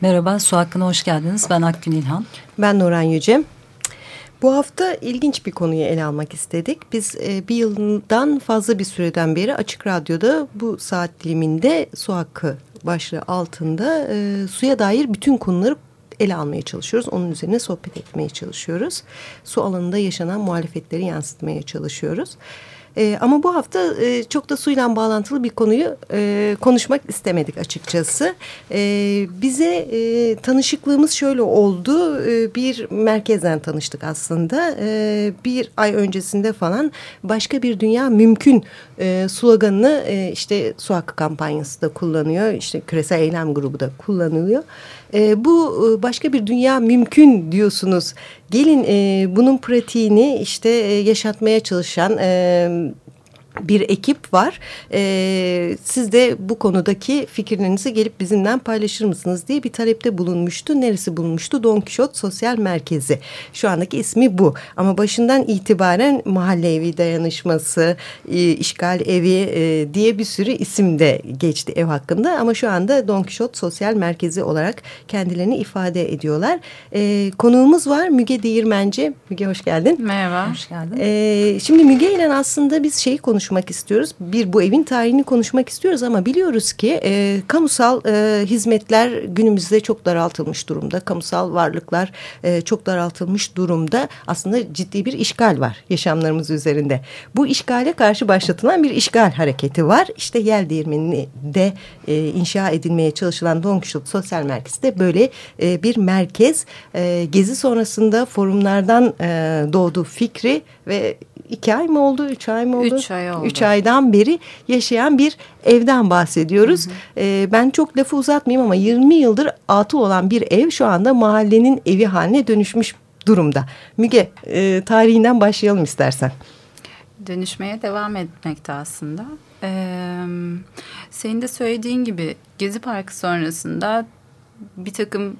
Merhaba, Su Hakkı'na hoş geldiniz. Ben Akgün İlhan. Ben Nuran Yüce. Bu hafta ilginç bir konuyu ele almak istedik. Biz e, bir yıldan fazla bir süreden beri Açık Radyo'da bu saat diliminde su hakkı başlığı altında e, suya dair bütün konuları ele almaya çalışıyoruz. Onun üzerine sohbet etmeye çalışıyoruz. Su alanında yaşanan muhalefetleri yansıtmaya çalışıyoruz. Ama bu hafta e, çok da suyla bağlantılı bir konuyu e, konuşmak istemedik açıkçası. E, bize e, tanışıklığımız şöyle oldu. E, bir merkezden tanıştık aslında. E, bir ay öncesinde falan başka bir dünya mümkün e, sloganını e, işte su hakkı kampanyası da kullanıyor. İşte küresel eylem grubu da kullanılıyor. E, bu başka bir dünya mümkün diyorsunuz. Gelin e, bunun pratiğini işte e, yaşatmaya çalışan... E, bir ekip var. Ee, siz de bu konudaki fikirlerinizi gelip bizimle paylaşır mısınız diye bir talepte bulunmuştu. Neresi bulunmuştu? Don Kişot Sosyal Merkezi. Şu andaki ismi bu. Ama başından itibaren mahalle evi dayanışması, e, işgal evi e, diye bir sürü isim de geçti ev hakkında. Ama şu anda Don Kişot Sosyal Merkezi olarak kendilerini ifade ediyorlar. E, konuğumuz var Müge Değirmenci. Müge hoş geldin. Merhaba. Hoş geldin. E, şimdi Müge ile aslında biz şeyi konuşuyoruz konuşmak istiyoruz. Bir bu evin tarihini konuşmak istiyoruz ama biliyoruz ki e, kamusal e, hizmetler günümüzde çok daraltılmış durumda. Kamusal varlıklar e, çok daraltılmış durumda. Aslında ciddi bir işgal var yaşamlarımız üzerinde. Bu işgale karşı başlatılan bir işgal hareketi var. İşte Yel Değirmeni'de e, inşa edilmeye çalışılan Don Quixote Sosyal Merkez'de böyle e, bir merkez. E, gezi sonrasında forumlardan e, doğdu fikri ve iki ay mı oldu, üç ay mı oldu? Üç ay oldu. Üç aydan beri yaşayan bir evden bahsediyoruz. Hı hı. Ee, ben çok lafı uzatmayayım ama 20 yıldır atıl olan bir ev şu anda mahallenin evi haline dönüşmüş durumda. Müge e, tarihinden başlayalım istersen. Dönüşmeye devam etmekte aslında. Ee, senin de söylediğin gibi Gezi Parkı sonrasında bir takım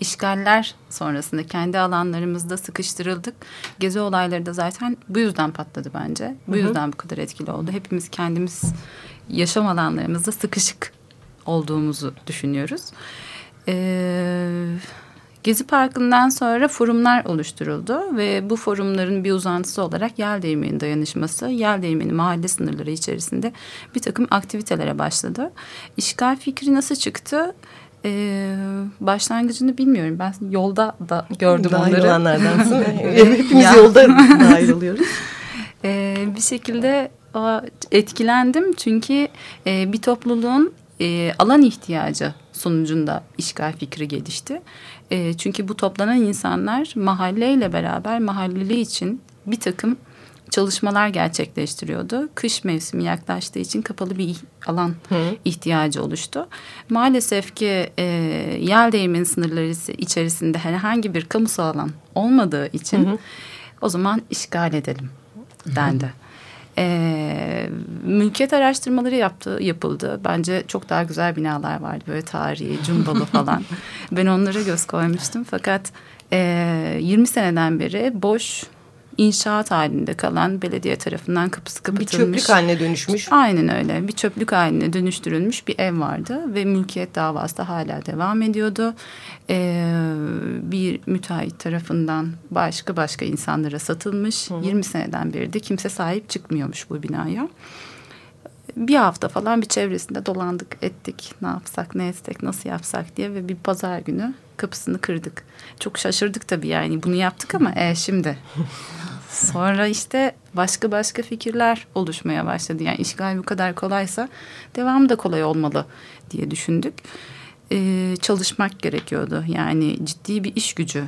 işgaller sonrasında kendi alanlarımızda sıkıştırıldık. Gezi olayları da zaten bu yüzden patladı bence. Bu hı hı. yüzden bu kadar etkili oldu. Hepimiz kendimiz yaşam alanlarımızda sıkışık olduğumuzu düşünüyoruz. Ee, Gezi Parkı'ndan sonra forumlar oluşturuldu ve bu forumların bir uzantısı olarak Yel Değirmeni dayanışması, Yel Değirmeni mahalle sınırları içerisinde bir takım aktivitelere başladı. İşgal fikri nasıl çıktı? Ee, başlangıcını bilmiyorum. Ben yolda da gördüm dahil onları. olanlardansın. Hepimiz yolda dahil oluyoruz. Ee, bir şekilde etkilendim. Çünkü e, bir topluluğun e, alan ihtiyacı sonucunda işgal fikri gelişti. E, çünkü bu toplanan insanlar mahalleyle beraber mahalleli için bir takım çalışmalar gerçekleştiriyordu. Kış mevsimi yaklaştığı için kapalı bir alan Hı. ihtiyacı oluştu. Maalesef ki e, yel değirmeni sınırları içerisinde herhangi bir kamusal alan olmadığı için Hı. o zaman işgal edelim dendi. Hı. E, mülkiyet araştırmaları yaptı, yapıldı. Bence çok daha güzel binalar vardı. Böyle tarihi, cumbalı falan. ben onlara göz koymuştum. Fakat e, 20 seneden beri boş inşaat halinde kalan belediye tarafından kapısı kapatılmış. Bir çöplük haline dönüşmüş. Aynen öyle. Bir çöplük haline dönüştürülmüş bir ev vardı ve mülkiyet davası da hala devam ediyordu. Ee, bir müteahhit tarafından başka başka insanlara satılmış. Hı hı. 20 seneden beri de kimse sahip çıkmıyormuş bu binaya bir hafta falan bir çevresinde dolandık ettik ne yapsak ne etsek nasıl yapsak diye ve bir pazar günü kapısını kırdık. Çok şaşırdık tabii yani bunu yaptık ama e şimdi. Sonra işte başka başka fikirler oluşmaya başladı. Yani işgal bu kadar kolaysa devam da kolay olmalı diye düşündük. Ee, çalışmak gerekiyordu. Yani ciddi bir iş gücü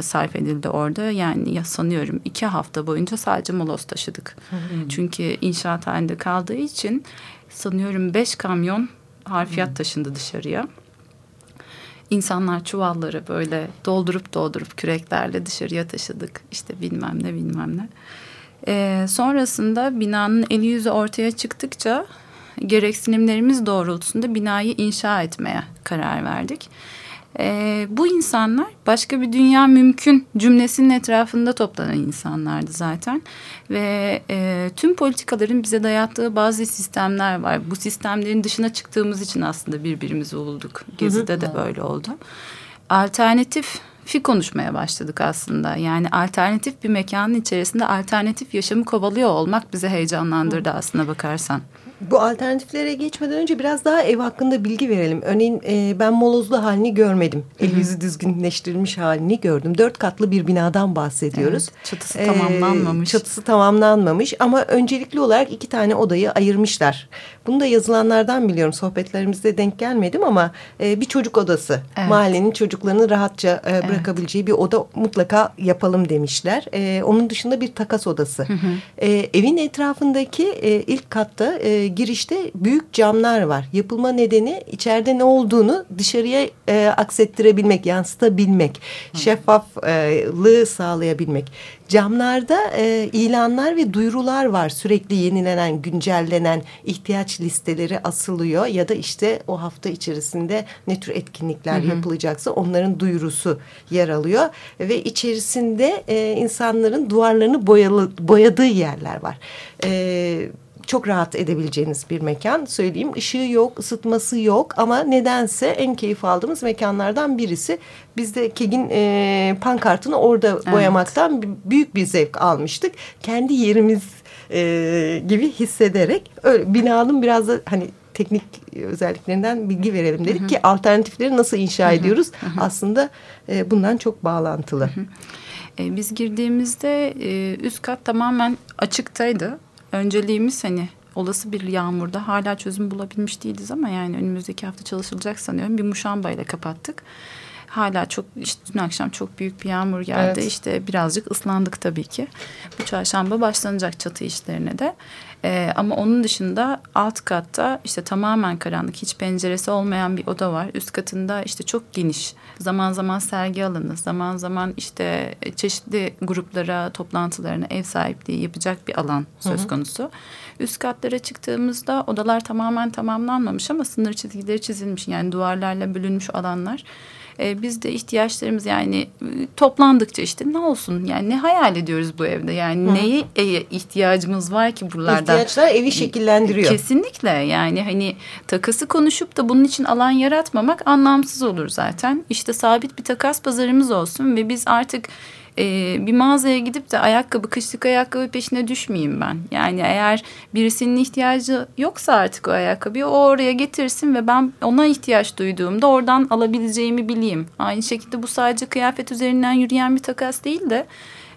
sarf edildi orada. Yani ya sanıyorum iki hafta boyunca sadece moloz taşıdık. Hı hı. Çünkü inşaat halinde kaldığı için sanıyorum beş kamyon harfiyat hı. taşındı dışarıya. İnsanlar çuvalları böyle doldurup doldurup küreklerle dışarıya taşıdık. İşte bilmem ne bilmem ne. Ee, sonrasında binanın eli yüzü ortaya çıktıkça gereksinimlerimiz doğrultusunda binayı inşa etmeye karar verdik. E, bu insanlar başka bir dünya mümkün cümlesinin etrafında toplanan insanlardı zaten. Ve e, tüm politikaların bize dayattığı bazı sistemler var. Bu sistemlerin dışına çıktığımız için aslında birbirimizi bulduk. Gezi'de de böyle oldu. Alternatif fi konuşmaya başladık aslında. Yani alternatif bir mekanın içerisinde alternatif yaşamı kovalıyor olmak bizi heyecanlandırdı aslında bakarsan. Bu alternatiflere geçmeden önce biraz daha ev hakkında bilgi verelim. Örneğin e, ben molozlu halini görmedim. El yüzü düzgünleştirilmiş halini gördüm. Dört katlı bir binadan bahsediyoruz. Evet, çatısı ee, tamamlanmamış. Çatısı tamamlanmamış ama öncelikli olarak iki tane odayı ayırmışlar. Bunu da yazılanlardan biliyorum. Sohbetlerimizde denk gelmedim ama e, bir çocuk odası. Evet. Mahallenin çocuklarını rahatça e, bırakabileceği evet. bir oda mutlaka yapalım demişler. E, onun dışında bir takas odası. Hı hı. E, evin etrafındaki e, ilk katta e, girişte büyük camlar var. Yapılma nedeni içeride ne olduğunu dışarıya e, aksettirebilmek, yansıtabilmek, Hı. şeffaflığı sağlayabilmek. Camlarda e, ilanlar ve duyurular var. Sürekli yenilenen, güncellenen ihtiyaç listeleri asılıyor ya da işte o hafta içerisinde ne tür etkinlikler hı hı. yapılacaksa onların duyurusu yer alıyor ve içerisinde e, insanların duvarlarını boyalı, boyadığı yerler var. E, çok rahat edebileceğiniz bir mekan söyleyeyim. Işığı yok, ısıtması yok ama nedense en keyif aldığımız mekanlardan birisi. Biz de Keg'in e, pankartını orada evet. boyamaktan büyük bir zevk almıştık. Kendi yerimiz e, gibi hissederek öyle binanın biraz da hani teknik özelliklerinden bilgi verelim dedik hı hı. ki alternatifleri nasıl inşa hı hı. ediyoruz hı hı. aslında e, bundan çok bağlantılı. Hı hı. E, biz girdiğimizde e, üst kat tamamen açıktaydı önceliğimiz hani olası bir yağmurda hala çözüm bulabilmiş değiliz ama yani önümüzdeki hafta çalışılacak sanıyorum. Bir muşambayla kapattık. Hala çok işte dün akşam çok büyük bir yağmur geldi. Evet. İşte birazcık ıslandık tabii ki. Bu çarşamba başlanacak çatı işlerine de. Ee, ama onun dışında alt katta işte tamamen karanlık hiç penceresi olmayan bir oda var. Üst katında işte çok geniş zaman zaman sergi alanı zaman zaman işte çeşitli gruplara toplantılarına ev sahipliği yapacak bir alan söz konusu. Hı hı. Üst katlara çıktığımızda odalar tamamen tamamlanmamış ama sınır çizgileri çizilmiş yani duvarlarla bölünmüş alanlar. E, biz de ihtiyaçlarımız yani e, toplandıkça işte ne olsun yani ne hayal ediyoruz bu evde yani Hı. neye e, ihtiyacımız var ki buralarda. İhtiyaçlar evi şekillendiriyor. Kesinlikle yani hani takası konuşup da bunun için alan yaratmamak anlamsız olur zaten. İşte sabit bir takas pazarımız olsun ve biz artık e, bir mağazaya gidip de ayakkabı, kışlık ayakkabı peşine düşmeyeyim ben. Yani eğer birisinin ihtiyacı yoksa artık o ayakkabıyı o oraya getirsin ve ben ona ihtiyaç duyduğumda oradan alabileceğimi bileyim. Aynı şekilde bu sadece kıyafet üzerinden yürüyen bir takas değil de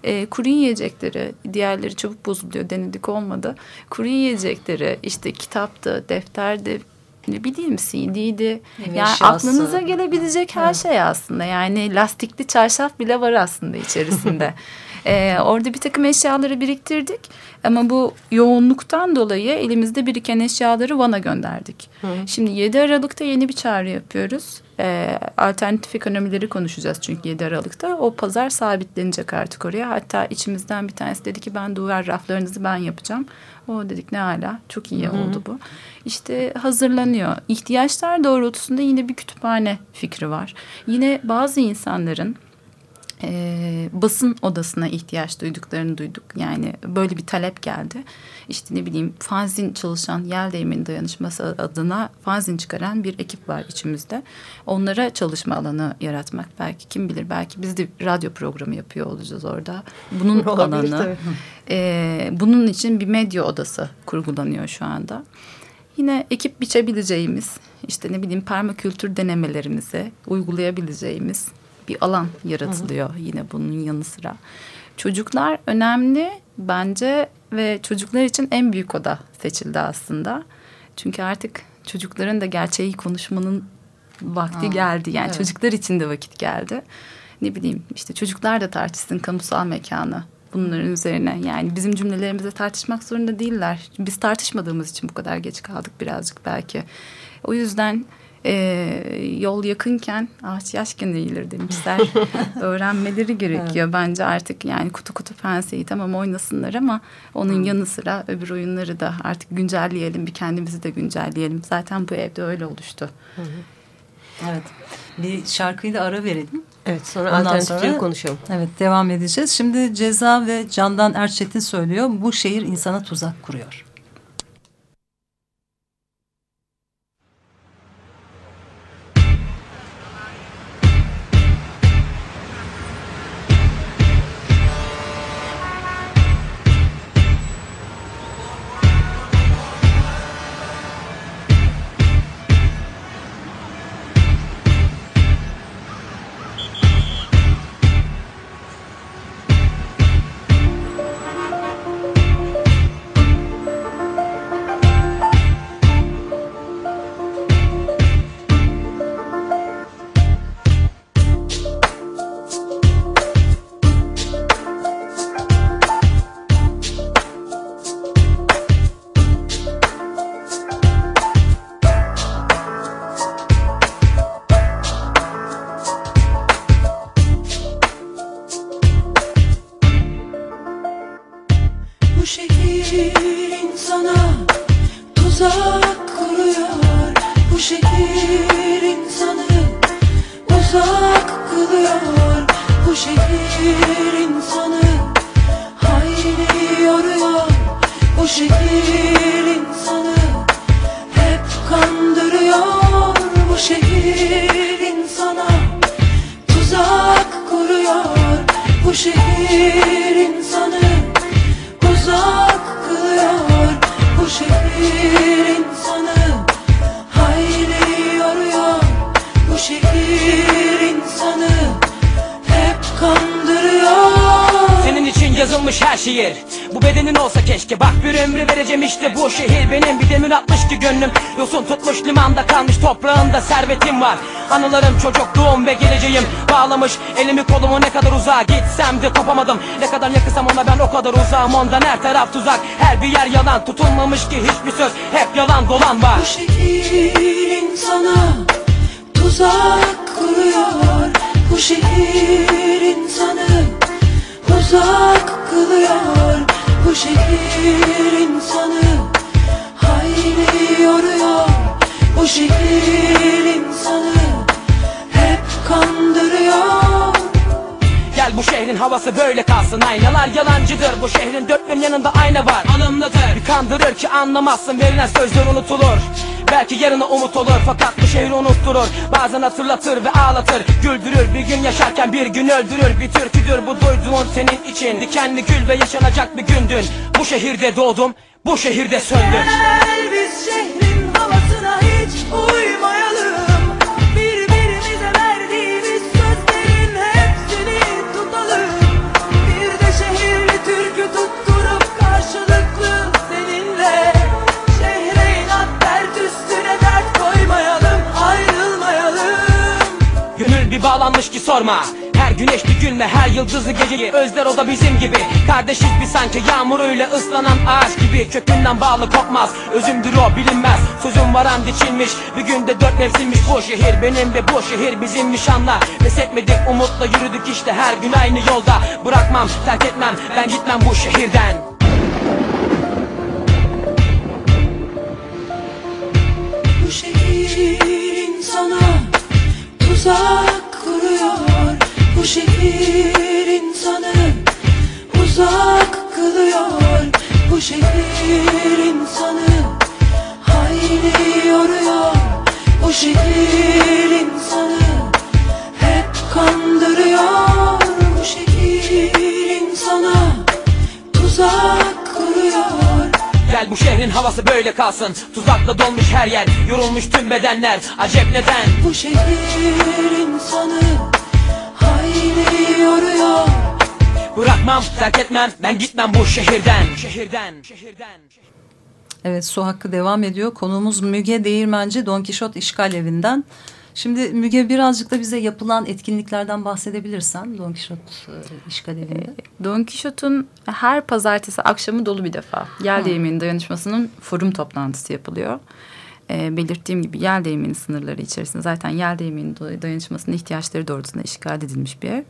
e, kuru yiyecekleri, diğerleri çabuk bozuluyor denedik olmadı. Kuru yiyecekleri, işte kitaptı, defterdi, ne bileyim CD'di. Yani Eşyası. aklınıza gelebilecek her şey aslında. Yani lastikli çarşaf bile var aslında içerisinde. ee, orada bir takım eşyaları biriktirdik. Ama bu yoğunluktan dolayı elimizde biriken eşyaları Van'a gönderdik. Hı. Şimdi 7 Aralık'ta yeni bir çağrı yapıyoruz. Ee, alternatif ekonomileri konuşacağız çünkü 7 Aralık'ta. O pazar sabitlenecek artık oraya. Hatta içimizden bir tanesi dedi ki ben duvar raflarınızı ben yapacağım. O dedik ne hala çok iyi Hı-hı. oldu bu. İşte hazırlanıyor. İhtiyaçlar doğrultusunda yine bir kütüphane fikri var. Yine bazı insanların e, basın odasına ihtiyaç duyduklarını duyduk. Yani böyle bir talep geldi. İşte ne bileyim fanzin çalışan Yel Değmeni Dayanışması adına fanzin çıkaran bir ekip var içimizde. Onlara çalışma alanı yaratmak belki kim bilir belki biz de radyo programı yapıyor olacağız orada. Bunun alanı. E, bunun için bir medya odası kurgulanıyor şu anda. Yine ekip biçebileceğimiz işte ne bileyim permakültür denemelerimizi uygulayabileceğimiz bir alan yaratılıyor hı hı. yine bunun yanı sıra. Çocuklar önemli bence ve çocuklar için en büyük oda seçildi aslında. Çünkü artık çocukların da gerçeği konuşmanın vakti Aa, geldi. Yani evet. çocuklar için de vakit geldi. ne bileyim işte çocuklar da tartışsın kamusal mekanı bunların üzerine. Yani bizim cümlelerimize tartışmak zorunda değiller. Biz tartışmadığımız için bu kadar geç kaldık birazcık belki. O yüzden e, yol yakınken ağaç yaşken eğilir demişler. Öğrenmeleri gerekiyor bence artık yani kutu kutu penseyi tamam oynasınlar ama onun yanı sıra öbür oyunları da artık güncelleyelim bir kendimizi de güncelleyelim. Zaten bu evde öyle oluştu. Evet. Bir şarkıyla ara verelim. Evet sonra Ondan alternatifleri sonra- konuşalım. Evet devam edeceğiz. Şimdi Ceza ve Candan Erçetin söylüyor. Bu şehir insana tuzak kuruyor. Yazılmış her şiir Bu bedenin olsa keşke. Bak bir ömrü vereceğim işte bu şehir benim. Bir demir atmış ki gönlüm. Yosun tutmuş limanda kalmış toprağında servetim var. Anılarım çocukluğum ve geleceğim. Bağlamış elimi kolumu ne kadar uzağa Gitsem de kopamadım Ne kadar yakınsam ona ben o kadar uzağım. Ondan her taraf tuzak. Her bir yer yalan. Tutulmamış ki hiçbir söz. Hep yalan dolan var. Bu şehir insana tuzak kuruyor. Bu şehir insanı uzak kılıyor Bu şehir insanı. Hayli yoruyor Bu şehir insanı. Hep Gel bu şehrin havası böyle kalsın. Aynalar yalancıdır. Bu şehrin dört bin yanında ayna var. Alımlıdır Bir kandırır ki anlamazsın. Verilen sözler unutulur. Belki yarına umut olur. Fakat bu şehri unutturur. Bazen hatırlatır ve ağlatır. Güldürür. Bir gün yaşarken bir gün öldürür. Bir türküdür. Bu duyduğun senin için Dikenli gül ve yaşanacak bir gündün. Bu şehirde doğdum. Bu şehirde söndüm. Gel biz bağlanmış ki sorma. Her güneşli günle her yıldızlı geceyi Özler o da bizim gibi. Kardeşiz bir sanki yağmuruyla ıslanan ağaç gibi. Kökünden bağlı kopmaz. Özümdür o bilinmez. Sözüm varan biçilmiş Bir günde dört mevsimmiş. Bu şehir Benim ve bu şehir bizimmiş anla Pes etmedik umutla yürüdük işte. Her gün aynı yolda. Bırakmam terk etmem. Ben gitmem bu şehirden. Bu şehir insana tuzak Bu şehir insanı uzak kılıyor. Bu şehir insanı hayli yoruyor. Bu şehir insanı hep kandırıyor. Bu şehir insana tuzak kuruyor. Gel bu şehrin havası böyle kalsın. Tuzakla dolmuş her yer Yorulmuş tüm bedenler. Acep neden? Bu şehir insanı yoruyor Bırakmam terk etmem ben gitmem bu şehirden Şehirden Şehirden Evet su hakkı devam ediyor. Konuğumuz Müge Değirmenci Don Kişot İşgal Evi'nden. Şimdi Müge birazcık da bize yapılan etkinliklerden bahsedebilirsen Don Quixote e, işgal evinde. Don Quixote'un her pazartesi akşamı dolu bir defa. Yel Değirmeni Dayanışması'nın forum toplantısı yapılıyor. E, belirttiğim gibi Yel Değirmeni sınırları içerisinde zaten Yel Değirmeni Dayanışması'nın ihtiyaçları doğrultusunda işgal edilmiş bir ev.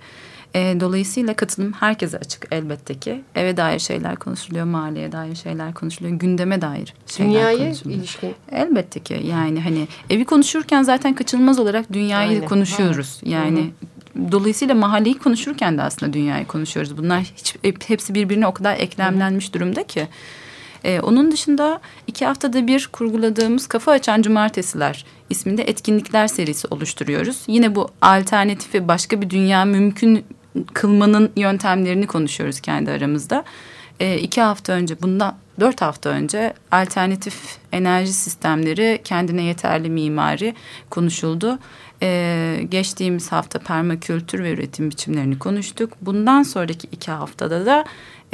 E, dolayısıyla katılım herkese açık elbette ki. Eve dair şeyler konuşuluyor, mahalleye dair şeyler konuşuluyor, gündeme dair şeyler Dünyaya konuşuluyor. ilişkin. Elbette ki yani hani evi konuşurken zaten kaçınılmaz olarak dünyayı Aynen. konuşuyoruz. Yani dolayısıyla mahalleyi konuşurken de aslında dünyayı konuşuyoruz. Bunlar hiç, hep- hepsi birbirine o kadar eklemlenmiş durumda ki. Ee, onun dışında iki haftada bir kurguladığımız Kafa Açan Cumartesiler isminde etkinlikler serisi oluşturuyoruz. Yine bu alternatifi başka bir dünya mümkün kılmanın yöntemlerini konuşuyoruz kendi aramızda. Ee, iki hafta önce bundan dört hafta önce alternatif enerji sistemleri kendine yeterli mimari konuşuldu. Ee, geçtiğimiz hafta permakültür ve üretim biçimlerini konuştuk. Bundan sonraki iki haftada da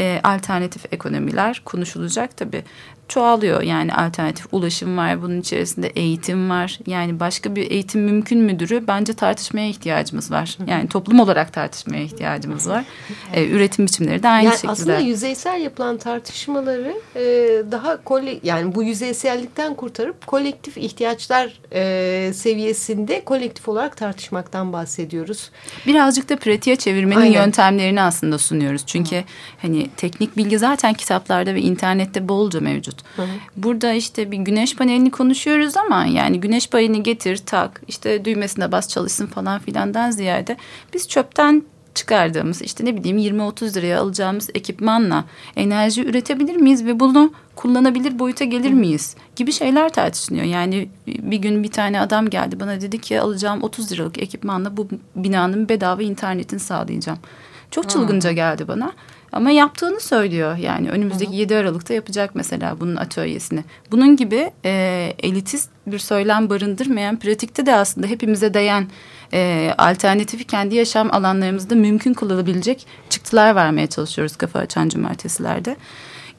e, alternatif ekonomiler konuşulacak tabii. Çoğalıyor yani alternatif ulaşım var bunun içerisinde eğitim var. Yani başka bir eğitim mümkün müdürü bence tartışmaya ihtiyacımız var. Yani toplum olarak tartışmaya ihtiyacımız var. Ee, üretim biçimleri de aynı Yani şekilde. aslında yüzeysel yapılan tartışmaları e, daha kole, yani bu yüzeysellikten kurtarıp kolektif ihtiyaçlar e, seviyesinde kolektif olarak tartışmaktan bahsediyoruz. Birazcık da pratiğe çevirmenin Aynen. yöntemlerini aslında sunuyoruz. Çünkü hani teknik bilgi zaten kitaplarda ve internette bolca mevcut. Burada işte bir güneş panelini konuşuyoruz ama yani güneş panelini getir tak işte düğmesine bas çalışsın falan filandan ziyade biz çöpten çıkardığımız işte ne bileyim 20-30 liraya alacağımız ekipmanla enerji üretebilir miyiz ve bunu kullanabilir boyuta gelir miyiz gibi şeyler tartışılıyor. Yani bir gün bir tane adam geldi bana dedi ki alacağım 30 liralık ekipmanla bu binanın bedava internetini sağlayacağım. Çok çılgınca geldi bana. Ama yaptığını söylüyor. Yani önümüzdeki 7 Aralık'ta yapacak mesela bunun atölyesini. Bunun gibi e, elitist bir söylem barındırmayan, pratikte de aslında hepimize değen e, alternatifi kendi yaşam alanlarımızda mümkün kılabilecek çıktılar vermeye çalışıyoruz kafa açan cumartesilerde.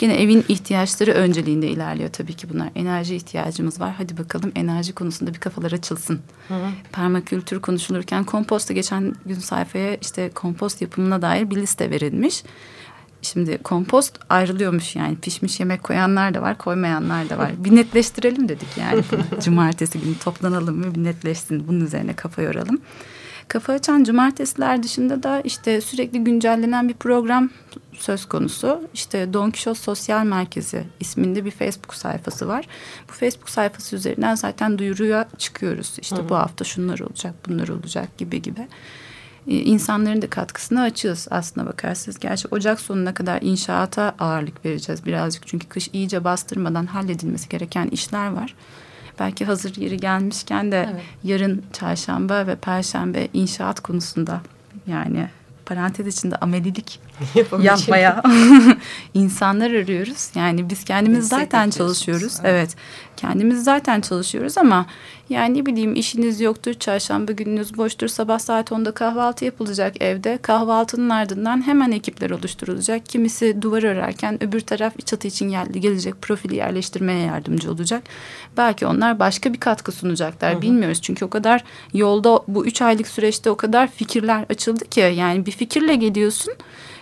Yine evin ihtiyaçları önceliğinde ilerliyor tabii ki bunlar. Enerji ihtiyacımız var. Hadi bakalım enerji konusunda bir kafalar açılsın. Permakültür konuşulurken komposta geçen gün sayfaya işte kompost yapımına dair bir liste verilmiş. Şimdi kompost ayrılıyormuş yani pişmiş yemek koyanlar da var koymayanlar da var. Bir netleştirelim dedik yani cumartesi günü toplanalım ve bir netleşsin bunun üzerine kafa yoralım. Kafa açan cumartesiler dışında da işte sürekli güncellenen bir program söz konusu. İşte Don Quixote Sosyal Merkezi isminde bir Facebook sayfası var. Bu Facebook sayfası üzerinden zaten duyuruya çıkıyoruz. İşte bu hafta şunlar olacak, bunlar olacak gibi gibi. Ee, insanların da katkısını açığız aslına bakarsınız. Gerçi Ocak sonuna kadar inşaata ağırlık vereceğiz birazcık. Çünkü kış iyice bastırmadan halledilmesi gereken işler var. Belki hazır yeri gelmişken de Evet. yarın çarşamba ve perşembe inşaat konusunda yani parantez içinde amelilik yapmaya insanlar arıyoruz. Yani biz kendimiz Destek zaten çalışıyoruz. Evet. Kendimiz zaten çalışıyoruz ama yani ne bileyim işiniz yoktur, çarşamba gününüz boştur, sabah saat 10'da kahvaltı yapılacak evde. Kahvaltının ardından hemen ekipler oluşturulacak. Kimisi duvar örerken öbür taraf çatı için geldi, gelecek profili yerleştirmeye yardımcı olacak. Belki onlar başka bir katkı sunacaklar bilmiyoruz. Çünkü o kadar yolda bu üç aylık süreçte o kadar fikirler açıldı ki yani bir fikirle geliyorsun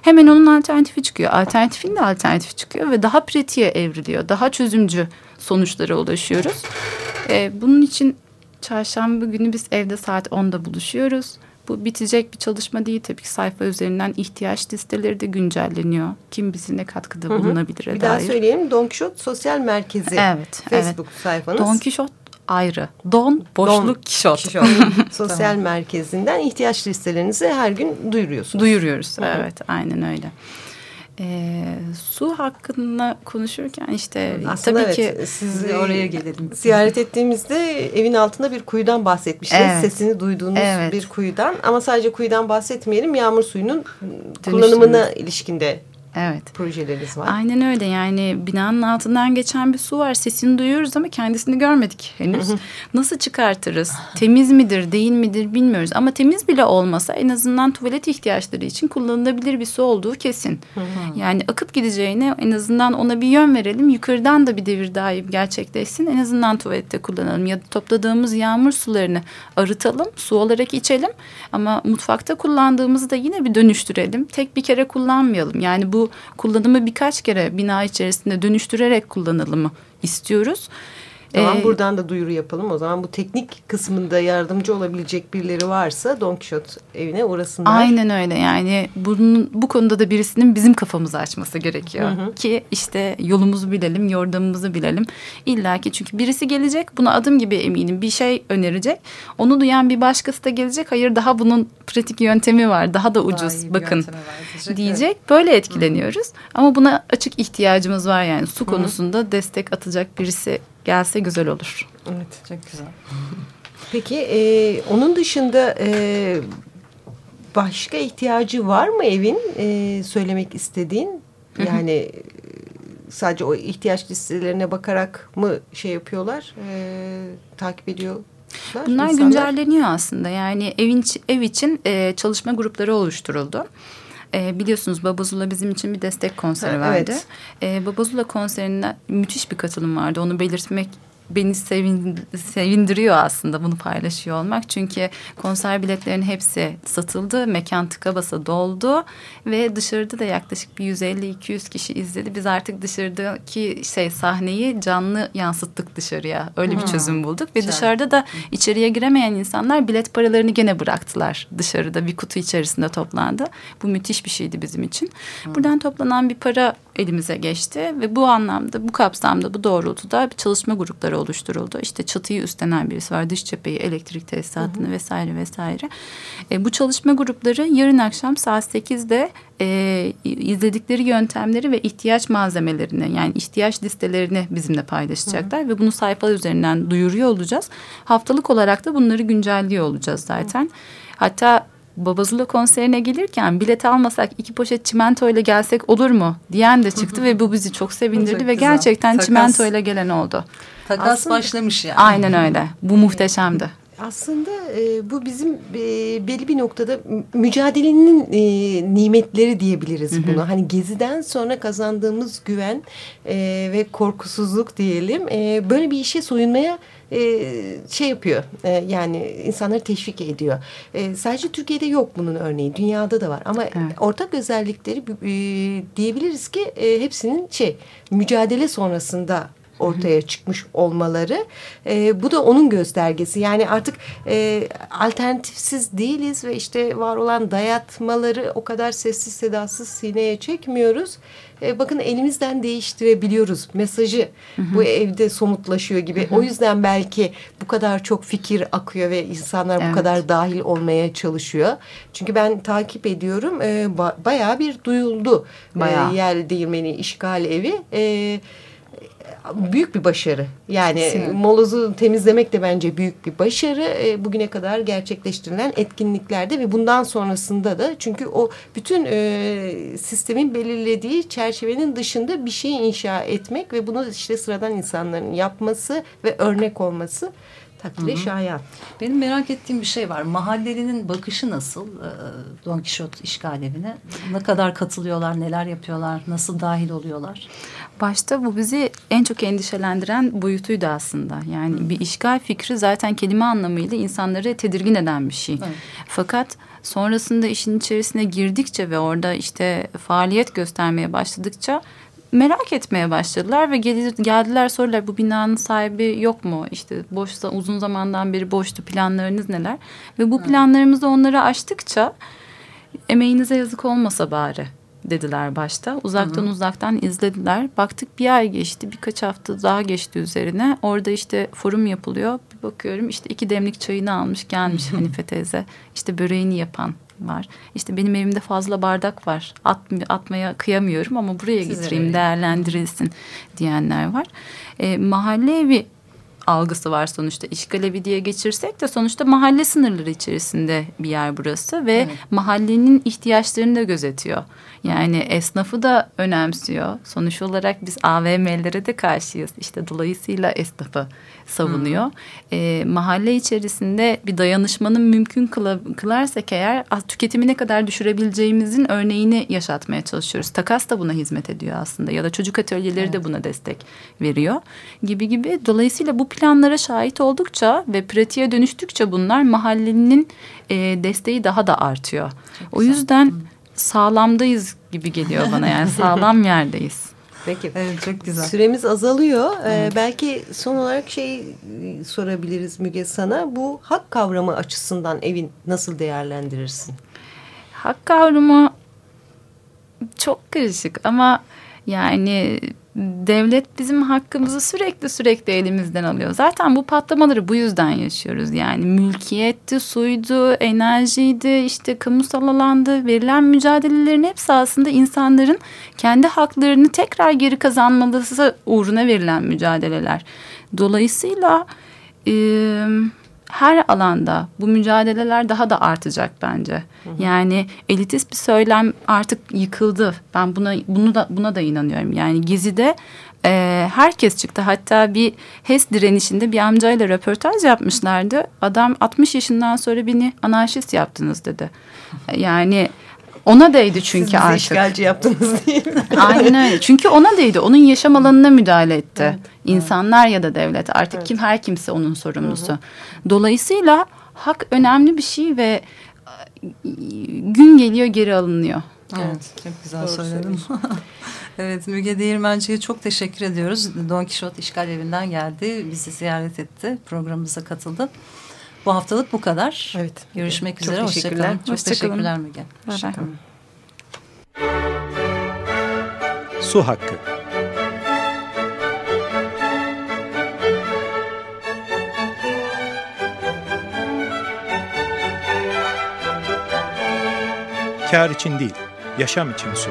hemen onun alternatifi çıkıyor. Alternatifin de alternatifi çıkıyor ve daha pratiğe evriliyor. Daha çözümcü sonuçlara ulaşıyoruz. Ee, bunun için çarşamba günü biz evde saat 10'da buluşuyoruz. Bu bitecek bir çalışma değil tabii ki sayfa üzerinden ihtiyaç listeleri de güncelleniyor. Kim bize ne katkıda bulunabilir Bir daha dair. söyleyelim Don Quixote Sosyal Merkezi Evet, Facebook sayfanız. Don Kişot ayrı. Don boşluk Don Kişot. Sosyal Merkezi'nden ihtiyaç listelerinizi her gün duyuruyorsunuz. Duyuruyoruz. Evet, aynen öyle. Ee, su hakkında konuşurken işte Aslında tabii evet, ki siz Biz oraya gelelim. Ziyaret ettiğimizde evin altında bir kuyudan bahsetmiştiniz. Evet. Sesini duyduğunuz Evet. bir kuyudan. Ama sadece kuyudan bahsetmeyelim. Yağmur suyunun kullanımına ilişkinde Evet. projeleriniz var. Aynen öyle yani binanın altından geçen bir su var sesini duyuyoruz ama kendisini görmedik henüz. Nasıl çıkartırız? Temiz midir değil midir bilmiyoruz ama temiz bile olmasa en azından tuvalet ihtiyaçları için kullanılabilir bir su olduğu kesin. Yani akıp gideceğine en azından ona bir yön verelim yukarıdan da bir devir daim gerçekleşsin en azından tuvalette kullanalım ya da topladığımız yağmur sularını arıtalım su olarak içelim ama mutfakta kullandığımızı da yine bir dönüştürelim. Tek bir kere kullanmayalım yani bu kullanımı birkaç kere bina içerisinde dönüştürerek kullanılımı istiyoruz. Tamam Ee, buradan da duyuru yapalım. O zaman bu teknik kısmında yardımcı olabilecek birileri varsa Don Quixote evine uğrasınlar. Aynen öyle yani bunun, bu konuda da birisinin bizim kafamızı açması gerekiyor. Ki işte yolumuzu bilelim, yordamımızı bilelim. İlla ki çünkü birisi gelecek buna adım gibi eminim bir şey önerecek. Onu duyan bir başkası da gelecek. Hayır daha bunun pratik yöntemi var daha da ucuz bir bakın var diyecek, diyecek. Böyle etkileniyoruz. Ama buna açık ihtiyacımız var yani su konusunda destek atacak birisi gelse güzel olur. Evet. Çok güzel. Peki e, onun dışında e, başka ihtiyacı var mı evin e, söylemek istediğin? Yani e, sadece o ihtiyaç listelerine bakarak mı şey yapıyorlar, e, takip ediyorlar? Bunlar insanlar? güncelleniyor aslında. Yani evin ev için e, çalışma grupları oluşturuldu. E, biliyorsunuz Babazula bizim için bir destek konseri Ha, verdi. evet. E, Babazula konserine müthiş bir katılım vardı. Onu belirtmek beni sevin, sevindiriyor aslında bunu paylaşıyor olmak. Çünkü konser biletlerinin hepsi satıldı. Mekan tıka basa doldu. Ve dışarıda da yaklaşık bir 150-200 kişi izledi. Biz artık dışarıdaki şey sahneyi canlı yansıttık dışarıya. Öyle bir çözüm bulduk. Ve dışarıda da içeriye giremeyen insanlar bilet paralarını gene bıraktılar. Dışarıda bir kutu içerisinde toplandı. Bu müthiş bir şeydi bizim için. Buradan toplanan bir para elimize geçti ve bu anlamda, bu kapsamda, bu doğrultuda bir çalışma grupları oluşturuldu. İşte çatıyı üstlenen birisi var, dış cepheyi, elektrik tesisatını vesaire vesaire. E, bu çalışma grupları yarın akşam saat 8'de e, izledikleri yöntemleri ve ihtiyaç malzemelerini yani ihtiyaç listelerini bizimle paylaşacaklar ve bunu sayfa üzerinden duyuruyor olacağız. Haftalık olarak da bunları güncelliyor olacağız zaten. Hatta Babazula konserine gelirken bilet almasak iki poşet çimento ile gelsek olur mu diyen de çıktı ve bu bizi çok sevindirdi Çok ve güzel. gerçekten Takas. çimento ile gelen oldu. Takas Aslında- başlamış yani. Aynen öyle. Bu muhteşemdi. Aslında e, bu bizim e, belli bir noktada mü- mücadelenin e, nimetleri diyebiliriz bunu. Hani geziden sonra kazandığımız güven e, ve korkusuzluk diyelim e, böyle bir işe soyunmaya e, şey yapıyor. E, yani insanları teşvik ediyor. E, sadece Türkiye'de yok bunun örneği. Dünyada da var. Ama Evet. ortak özellikleri e, diyebiliriz ki e, hepsinin şey mücadele sonrasında ortaya çıkmış olmaları e, bu da onun göstergesi yani artık e, alternatifsiz değiliz ve işte var olan dayatmaları o kadar sessiz sedasız sineye çekmiyoruz E, bakın elimizden değiştirebiliyoruz. Mesajı bu evde somutlaşıyor gibi. O yüzden belki bu kadar çok fikir akıyor ve insanlar bu Evet. kadar dahil olmaya çalışıyor. Çünkü ben takip ediyorum. E, ba- bayağı bir duyuldu Bayağı. E, yer değirmeni işgal evi. E, büyük bir başarı. Yani Kesinlikle. molozu temizlemek de bence büyük bir başarı. E, bugüne kadar gerçekleştirilen etkinliklerde ve bundan sonrasında da çünkü o bütün e, sistemin belirlediği çerçevenin dışında bir şey inşa etmek ve bunu işte sıradan insanların yapması ve örnek olması takdire şayan. Benim merak ettiğim bir şey var. Mahallelinin bakışı nasıl e, Don Quixote işgal evine? Ne kadar katılıyorlar, neler yapıyorlar, nasıl dahil oluyorlar? Başta bu bizi en çok endişelendiren boyutuydu aslında. Yani bir işgal fikri zaten kelime anlamıyla insanları tedirgin eden bir şey. Evet. Fakat sonrasında işin içerisine girdikçe ve orada işte faaliyet göstermeye başladıkça merak etmeye başladılar ve gelir, geldiler sorular bu binanın sahibi yok mu? İşte boşsa uzun zamandan beri boştu planlarınız neler? Ve bu planlarımızı onlara açtıkça emeğinize yazık olmasa bari dediler başta. Uzaktan uzaktan izlediler. Baktık bir ay geçti, birkaç hafta daha geçti üzerine. Orada işte forum yapılıyor. Bir bakıyorum işte iki demlik çayını almış gelmiş Hanife teyze. İşte böreğini yapan var. İşte benim evimde fazla bardak var. At, atmaya kıyamıyorum ama buraya Size getireyim vereyim. değerlendirilsin diyenler var. E, mahalle evi algısı var sonuçta. İşgalevi diye geçirsek de sonuçta mahalle sınırları içerisinde bir yer burası ve Evet. mahallenin ihtiyaçlarını da gözetiyor. Yani esnafı da önemsiyor. Sonuç olarak biz AVM'lere de karşıyız. İşte dolayısıyla esnafı savunuyor. Ee, mahalle içerisinde bir dayanışmanın mümkün kıla- kılarsak eğer tüketimi ne kadar düşürebileceğimizin örneğini yaşatmaya çalışıyoruz. Takas da buna hizmet ediyor aslında ya da çocuk atölyeleri de buna destek veriyor gibi gibi. Dolayısıyla bu planlara şahit oldukça ve pratiğe dönüştükçe bunlar mahallenin e, desteği daha da artıyor. O yüzden sağlamdayız gibi geliyor bana yani sağlam yerdeyiz. Peki. Evet çok güzel. Süremiz azalıyor. Ee, belki son olarak şey e, sorabiliriz Müge sana. Bu hak kavramı açısından evin nasıl değerlendirirsin? Hak kavramı çok karışık ama yani devlet bizim hakkımızı sürekli sürekli elimizden alıyor. Zaten bu patlamaları bu yüzden yaşıyoruz. Yani mülkiyetti, suydu, enerjiydi, işte kamusal alandı, verilen mücadelelerin hepsi aslında insanların kendi haklarını tekrar geri kazanmalısı uğruna verilen mücadeleler. Dolayısıyla e, her alanda bu mücadeleler daha da artacak bence. Yani elitist bir söylem artık yıkıldı. Ben buna bunu da buna da inanıyorum. Yani Gezi'de e, herkes çıktı. Hatta bir HES direnişinde bir amcayla röportaj yapmışlardı. Adam 60 yaşından sonra beni anarşist yaptınız dedi. Yani ona değdi çünkü Siz artık. işgalci yaptınız değil mi? Aynen öyle. Çünkü ona değdi. Onun yaşam alanına müdahale etti. İnsanlar ya da devlet. Artık kim her kimse onun sorumlusu. Dolayısıyla hak önemli bir şey ve e, gün geliyor geri alınıyor. Evet, çok güzel Doğru söyledin. evet, Müge Değirmenci'ye çok teşekkür ediyoruz. Don Kişot İşgal Evi'nden geldi, bizi ziyaret etti, programımıza katıldı. Bu haftalık bu kadar. Evet. Görüşmek Çok üzere, teşekkürler. hoşçakalın. Çok Hoşça teşekkürler Müge. Bay. Su Hakkı Kar için değil, yaşam için su.